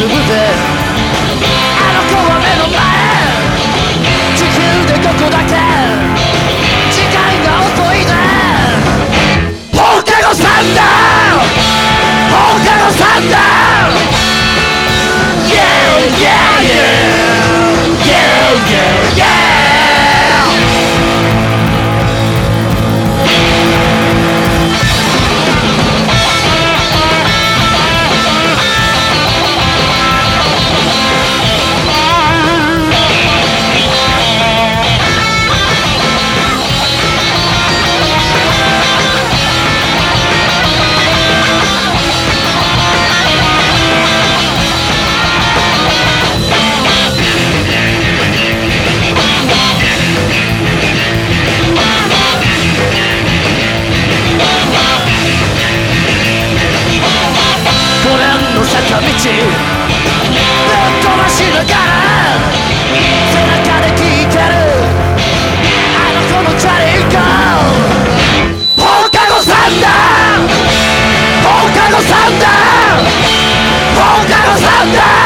すぐで。あの子は目の前。地球でここだけ。時間が遅いね。放課後サンダー。放課後サンダー。Yeah, yeah, yeah 道ぶっ飛ばしながら背中で聞いてるあの子のチャリンコ放課後サンダー放課後サンダー放課後サンダー